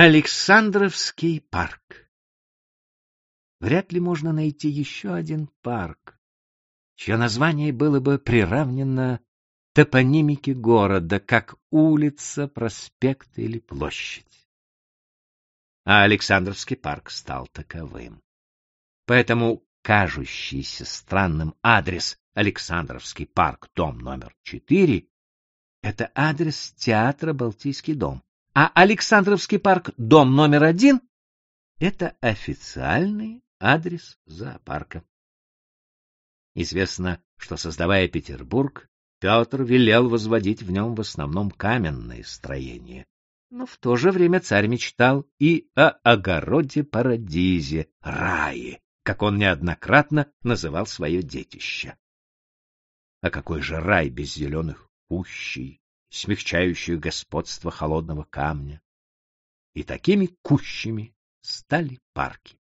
Александровский парк. Вряд ли можно найти еще один парк, чье название было бы приравнено топонимике города, как улица, проспект или площадь. А Александровский парк стал таковым. Поэтому кажущийся странным адрес Александровский парк, дом номер 4, это адрес театра «Балтийский дом», а Александровский парк, дом номер один, это официальный адрес зоопарка. Известно, что, создавая Петербург, Петр велел возводить в нем в основном каменные строения. Но в то же время царь мечтал и о огороде-парадизе, рае, как он неоднократно называл свое детище. А какой же рай без зеленых кущей, смягчающих господство холодного камня? И такими кущами стали парки.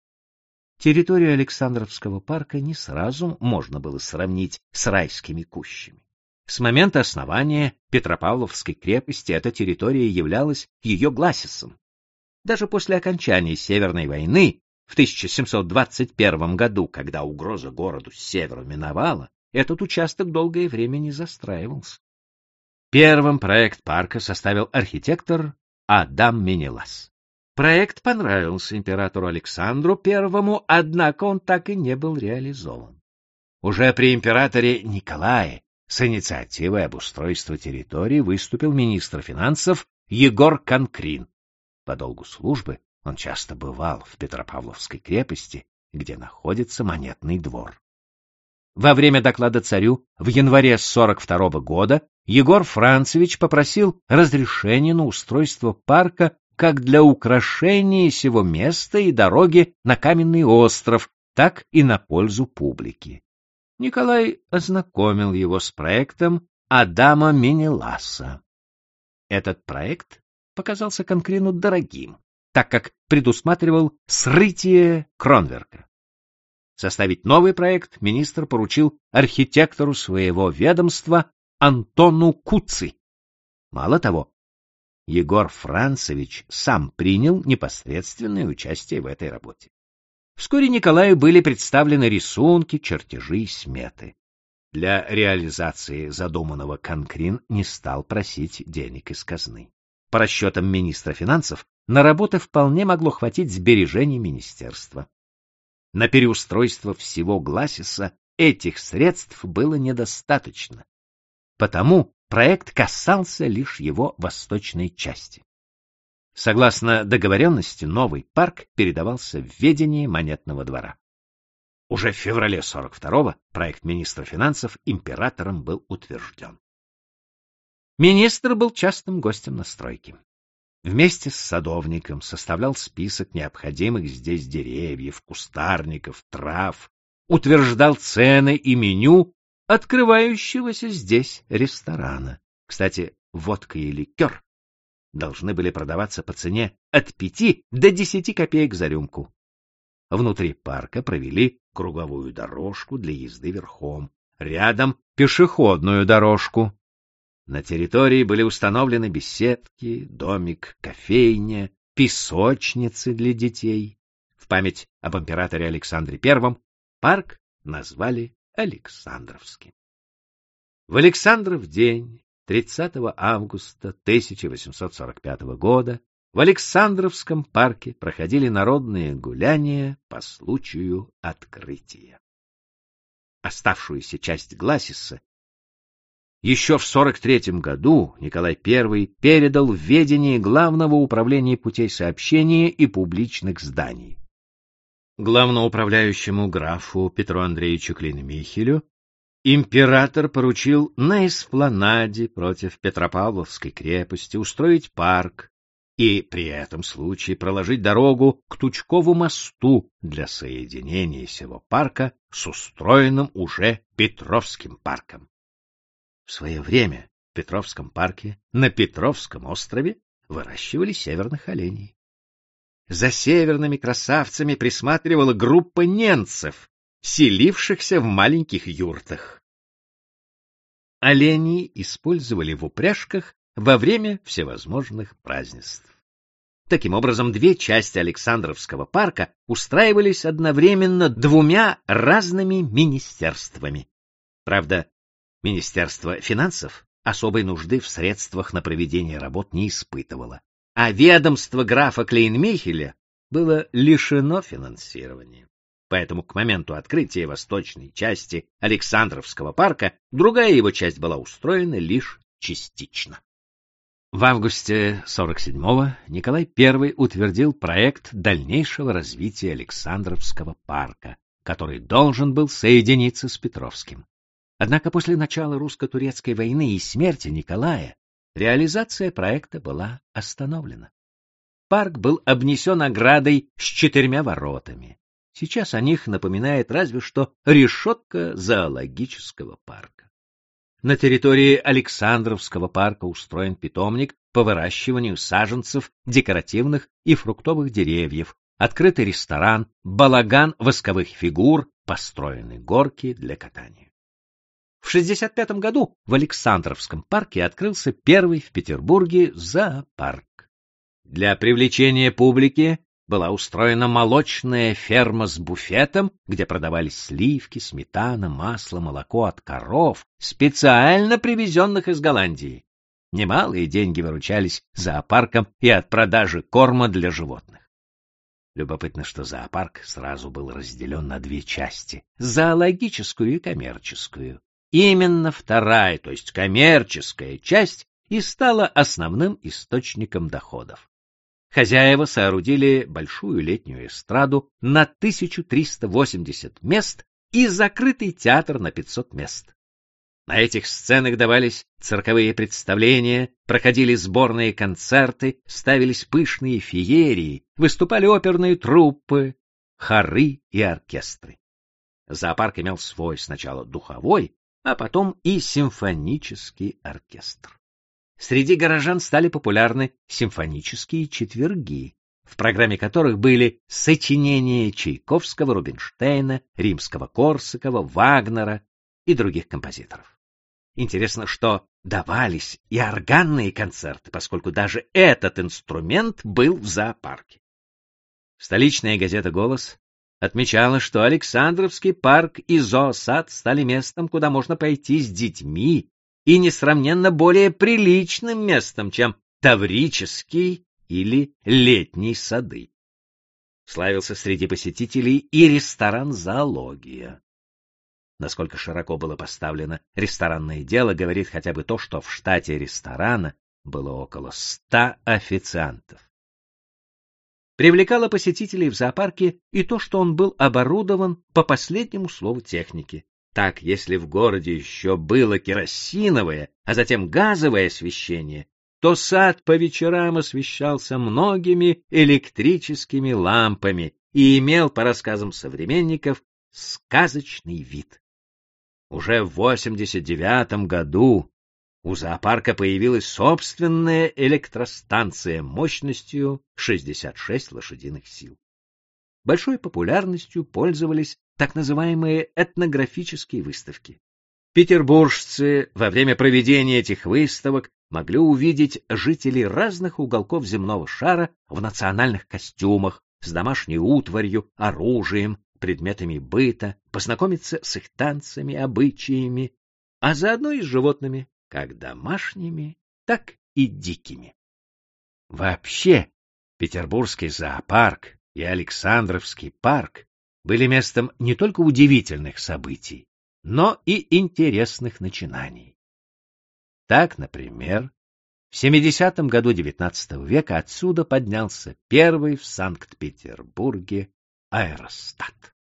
Территорию Александровского парка не сразу можно было сравнить с райскими кущами. С момента основания Петропавловской крепости эта территория являлась ее гласисом. Даже после окончания Северной войны в 1721 году, когда угроза городу с севера миновала, этот участок долгое время не застраивался. Первым проект парка составил архитектор Адам Менелас. Проект понравился императору Александру I, однако он так и не был реализован. Уже при императоре Николае с инициативой об устройстве территории выступил министр финансов Егор Конкрин. По долгу службы он часто бывал в Петропавловской крепости, где находится монетный двор. Во время доклада царю в январе 42 -го года Егор Францевич попросил разрешения на устройство парка как для украшения сего места и дороги на Каменный остров, так и на пользу публики. Николай ознакомил его с проектом Адама Менеласа. Этот проект показался Конкрину дорогим, так как предусматривал срытие Кронверка. Составить новый проект министр поручил архитектору своего ведомства Антону Куци. Мало того, Егор Францевич сам принял непосредственное участие в этой работе. Вскоре Николаю были представлены рисунки, чертежи и сметы. Для реализации задуманного Конкрин не стал просить денег из казны. По расчетам министра финансов, на работы вполне могло хватить сбережений министерства. На переустройство всего Гласиса этих средств было недостаточно. Потому проект касался лишь его восточной части. Согласно договоренности, новый парк передавался в ведение монетного двора. Уже в феврале 42-го проект министра финансов императором был утвержден. Министр был частым гостем на стройке. Вместе с садовником составлял список необходимых здесь деревьев, кустарников, трав, утверждал цены и меню открывающегося здесь ресторана. Кстати, водка и ликер должны были продаваться по цене от пяти до десяти копеек за рюмку. Внутри парка провели круговую дорожку для езды верхом, рядом пешеходную дорожку. На территории были установлены беседки, домик, кофейня, песочницы для детей. В память об императоре Александре I парк назвали Александровским. В Александров день, 30 августа 1845 года, в Александровском парке проходили народные гуляния по случаю открытия. Оставшуюся часть Гласиса еще в 43 году Николай I передал в ведение Главного управления путей сообщения и публичных зданий. Главноуправляющему графу Петру Андреевичу Клейн-Михелю император поручил на эспланаде против Петропавловской крепости устроить парк и при этом случае проложить дорогу к Тучкову мосту для соединения сего парка с устроенным уже Петровским парком. В свое время в Петровском парке на Петровском острове выращивали северных оленей. За северными красавцами присматривала группа ненцев, селившихся в маленьких юртах. Оленей использовали в упряжках во время всевозможных празднеств. Таким образом, две части Александровского парка устраивались одновременно двумя разными министерствами. Правда, Министерство финансов особой нужды в средствах на проведение работ не испытывало, а ведомство графа Клейнмихеля было лишено финансирования. Поэтому к моменту открытия восточной части Александровского парка другая его часть была устроена лишь частично. В августе 47-го Николай I утвердил проект дальнейшего развития Александровского парка, который должен был соединиться с Петровским. Однако после начала русско-турецкой войны и смерти Николая реализация проекта была остановлена. Парк был обнесен оградой с четырьмя воротами. Сейчас о них напоминает разве что решетка зоологического парка. На территории Александровского парка устроен питомник по выращиванию саженцев декоративных и фруктовых деревьев, открытый ресторан, балаган восковых фигур, построены горки для катания. В 1965 году в Александровском парке открылся первый в Петербурге зоопарк. Для привлечения публики была устроена молочная ферма с буфетом, где продавались сливки, сметана, масло, молоко от коров, специально привезенных из Голландии. Немалые деньги выручались зоопарком и от продажи корма для животных. Любопытно, что зоопарк сразу был разделен на две части — зоологическую и коммерческую. Именно вторая, то есть коммерческая часть, и стала основным источником доходов. Хозяева соорудили большую летнюю эстраду на 1380 мест и закрытый театр на 500 мест. На этих сценах давались цирковые представления, проходили сборные концерты, ставились пышные феерии, выступали оперные труппы, хоры и оркестры. Зоопарк имел свой сначала духовой, а потом и симфонический оркестр. Среди горожан стали популярны симфонические четверги, в программе которых были сочинения Чайковского, Рубинштейна, Римского-Корсакова, Вагнера и других композиторов. Интересно, что давались и органные концерты, поскольку даже этот инструмент был в зоопарке. Столичная газета «Голос» отмечала, что Александровский парк и зоосад стали местом, куда можно пойти с детьми и несравненно более приличным местом, чем Таврический или Летний сады. Славился среди посетителей и ресторан «Зоология». Насколько широко было поставлено ресторанное дело, говорит хотя бы то, что в штате ресторана было около ста официантов. Привлекало посетителей в зоопарке и то, что он был оборудован по последнему слову техники. Так, если в городе еще было керосиновое, а затем газовое освещение, то сад по вечерам освещался многими электрическими лампами и имел, по рассказам современников, сказочный вид. Уже в 89 году у зоопарка появилась собственная электростанция мощностью 66 лошадиных сил. Большой популярностью пользовались так называемые этнографические выставки. Петербуржцы во время проведения этих выставок могли увидеть жителей разных уголков земного шара в национальных костюмах, с домашней утварью, оружием, предметами быта, познакомиться с их танцами, обычаями, а заодно и с животными, как домашними, так и дикими. Вообще, Петербургский зоопарк и Александровский парк были местом не только удивительных событий, но и интересных начинаний. Так, например, в 70 году XIX века отсюда поднялся первый в Санкт-Петербурге аэростат.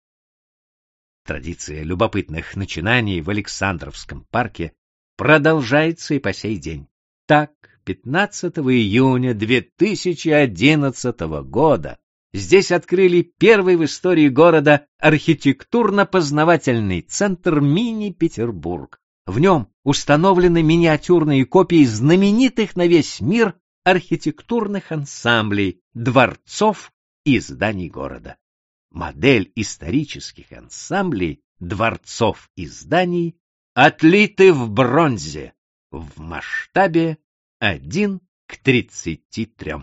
Традиция любопытных начинаний в Александровском парке продолжается и по сей день. Так, 15 июня 2011 года Здесь открыли первый в истории города архитектурно-познавательный центр «Мини-Петербург». В нем установлены миниатюрные копии знаменитых на весь мир архитектурных ансамблей, дворцов и зданий города. Модель исторических ансамблей, дворцов и зданий отлиты в бронзе в масштабе 1 к 33.